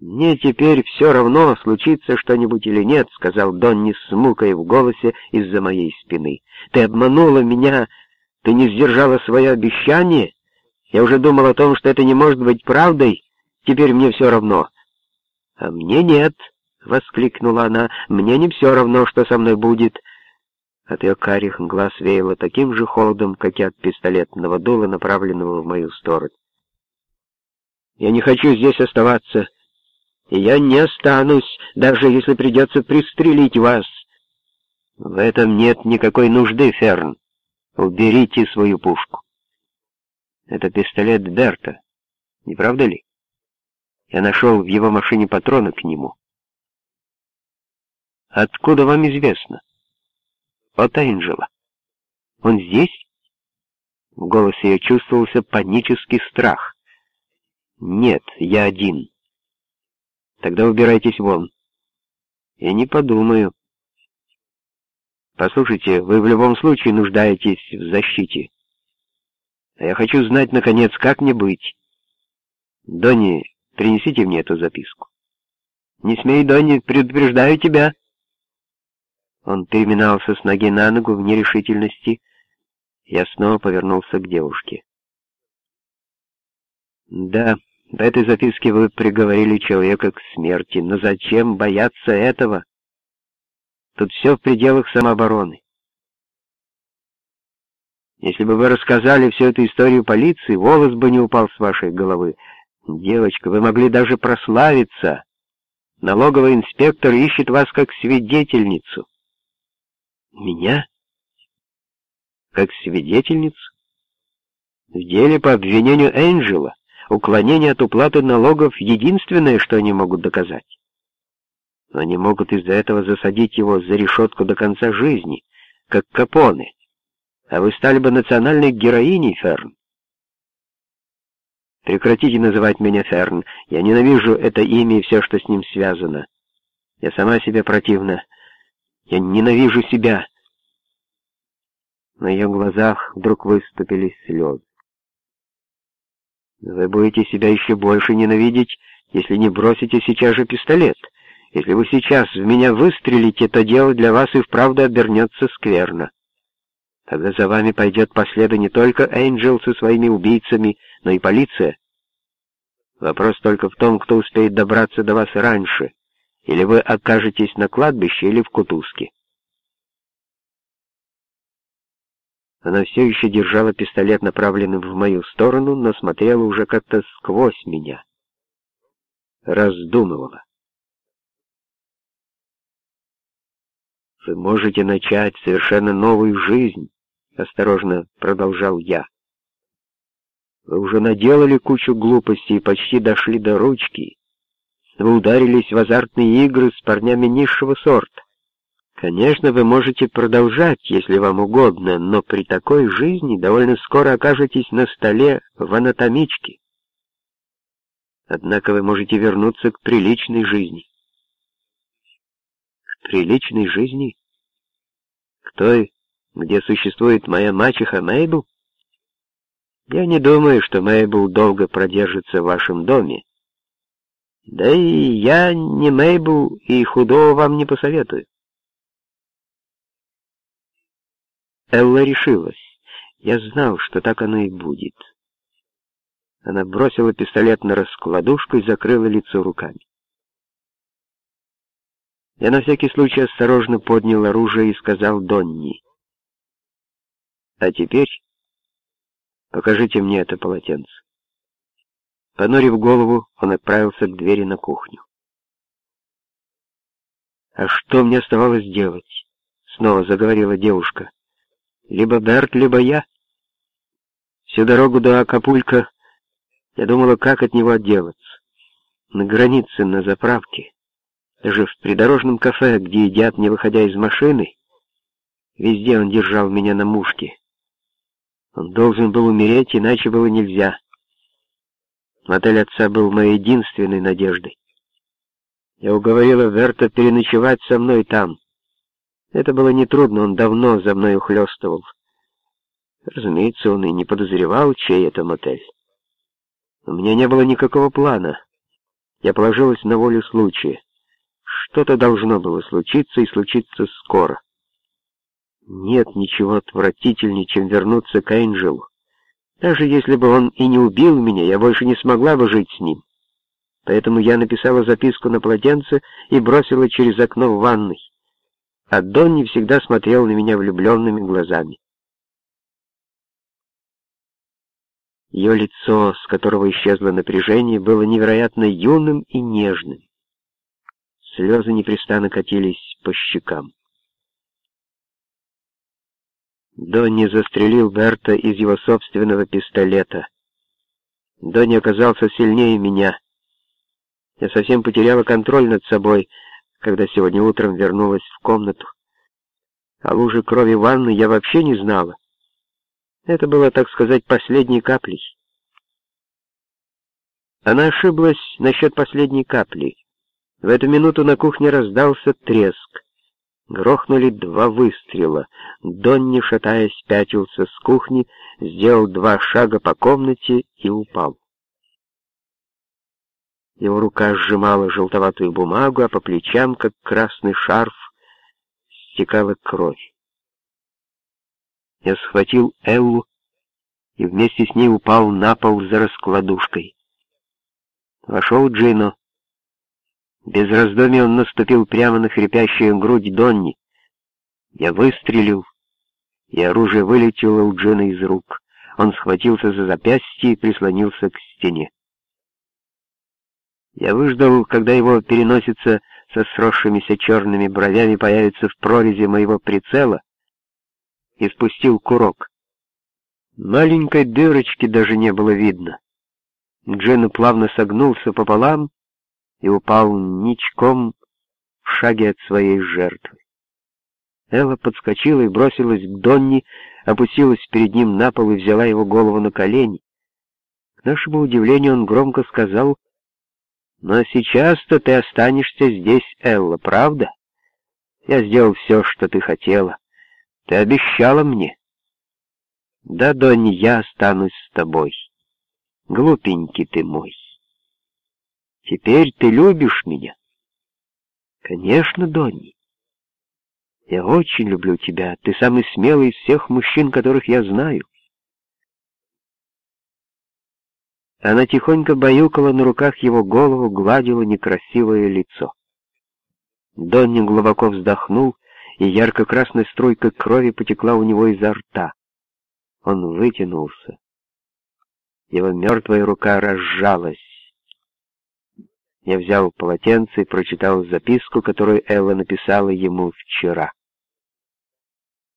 «Мне теперь все равно, случится что-нибудь или нет», — сказал Донни с мукой в голосе из-за моей спины. «Ты обманула меня, ты не сдержала свое обещание. Я уже думал о том, что это не может быть правдой, теперь мне все равно». «А мне нет», — воскликнула она, — «мне не все равно, что со мной будет». От ее карих глаз веяло таким же холодом, как и от пистолетного дула, направленного в мою сторону. «Я не хочу здесь оставаться», и я не останусь, даже если придется пристрелить вас. В этом нет никакой нужды, Ферн. Уберите свою пушку. Это пистолет Берта, не правда ли? Я нашел в его машине патроны к нему. Откуда вам известно? От Энджела. Он здесь? В голосе ее чувствовался панический страх. Нет, я один. Тогда убирайтесь вон. Я не подумаю. Послушайте, вы в любом случае нуждаетесь в защите. А я хочу знать, наконец, как мне быть. Донни, принесите мне эту записку. Не смей, Донни, предупреждаю тебя. Он переминался с ноги на ногу в нерешительности. Я снова повернулся к девушке. Да, в этой записке вы приговорили человека к смерти, но зачем бояться этого? Тут все в пределах самообороны. Если бы вы рассказали всю эту историю полиции, волос бы не упал с вашей головы. Девочка, вы могли даже прославиться. Налоговый инспектор ищет вас как свидетельницу. Меня? Как свидетельницу? В деле по обвинению Энджела. Уклонение от уплаты налогов — единственное, что они могут доказать. Но они могут из-за этого засадить его за решетку до конца жизни, как Капоне. А вы стали бы национальной героиней, Ферн. Прекратите называть меня Ферн. Я ненавижу это имя и все, что с ним связано. Я сама себе противна. Я ненавижу себя. На ее глазах вдруг выступили слезы. Вы будете себя еще больше ненавидеть, если не бросите сейчас же пистолет. Если вы сейчас в меня выстрелите, то дело для вас и вправду обернется скверно. Тогда за вами пойдет по следу не только Энджел со своими убийцами, но и полиция. Вопрос только в том, кто успеет добраться до вас раньше. Или вы окажетесь на кладбище, или в кутузке. Она все еще держала пистолет, направленный в мою сторону, но смотрела уже как-то сквозь меня. Раздумывала. «Вы можете начать совершенно новую жизнь», — осторожно продолжал я. «Вы уже наделали кучу глупостей и почти дошли до ручки. Вы ударились в азартные игры с парнями низшего сорта. Конечно, вы можете продолжать, если вам угодно, но при такой жизни довольно скоро окажетесь на столе в анатомичке. Однако вы можете вернуться к приличной жизни. К приличной жизни? К той, где существует моя мачеха Мейбл? Я не думаю, что Мейбл долго продержится в вашем доме. Да и я не Мейбл и худого вам не посоветую. Элла решилась. Я знал, что так оно и будет. Она бросила пистолет на раскладушку и закрыла лицо руками. Я на всякий случай осторожно поднял оружие и сказал Донни. «А теперь покажите мне это полотенце». Понурив голову, он отправился к двери на кухню. «А что мне оставалось делать?» — снова заговорила девушка. Либо Берт, либо я. Всю дорогу до Акапулька я думала, как от него отделаться. На границе, на заправке, даже в придорожном кафе, где едят, не выходя из машины, везде он держал меня на мушке. Он должен был умереть, иначе было нельзя. Мотель отца был моей единственной надеждой. Я уговорила Верта переночевать со мной там. Это было нетрудно, он давно за мной ухлёстывал. Разумеется, он и не подозревал, чей это мотель. У меня не было никакого плана. Я положилась на волю случая. Что-то должно было случиться и случиться скоро. Нет ничего отвратительнее, чем вернуться к Энджелу. Даже если бы он и не убил меня, я больше не смогла бы жить с ним. Поэтому я написала записку на полотенце и бросила через окно в ванной. А Донни всегда смотрел на меня влюбленными глазами. Ее лицо, с которого исчезло напряжение, было невероятно юным и нежным. Слезы непрестанно катились по щекам. Донни застрелил Берта из его собственного пистолета. Донни оказался сильнее меня. Я совсем потеряла контроль над собой, когда сегодня утром вернулась в комнату. О луже крови в ванной я вообще не знала. Это было, так сказать, последней каплей. Она ошиблась насчет последней капли. В эту минуту на кухне раздался треск. Грохнули два выстрела. Донни, шатаясь, пятился с кухни, сделал два шага по комнате и упал. Его рука сжимала желтоватую бумагу, а по плечам, как красный шарф, стекала кровь. Я схватил Эллу и вместе с ней упал на пол за раскладушкой. Вошел Джино. Без раздумий он наступил прямо на хрипящую грудь Донни. Я выстрелил, и оружие вылетело у Джина из рук. Он схватился за запястье и прислонился к стене. Я выждал, когда его переносица со сросшимися черными бровями появится в прорези моего прицела, и спустил курок. Маленькой дырочки даже не было видно. Джин плавно согнулся пополам и упал ничком в шаге от своей жертвы. Элла подскочила и бросилась к Донни, опустилась перед ним на пол и взяла его голову на колени. К нашему удивлению он громко сказал, «Но сейчас-то ты останешься здесь, Элла, правда? Я сделал все, что ты хотела. Ты обещала мне». «Да, Донни, я останусь с тобой. Глупенький ты мой». Теперь ты любишь меня? Конечно, Донни. Я очень люблю тебя. Ты самый смелый из всех мужчин, которых я знаю. Она тихонько баюкала на руках его голову, гладила некрасивое лицо. Донни глубоко вздохнул, и ярко-красная струйка крови потекла у него изо рта. Он вытянулся. Его мертвая рука разжалась. Я взял полотенце и прочитал записку, которую Элла написала ему вчера.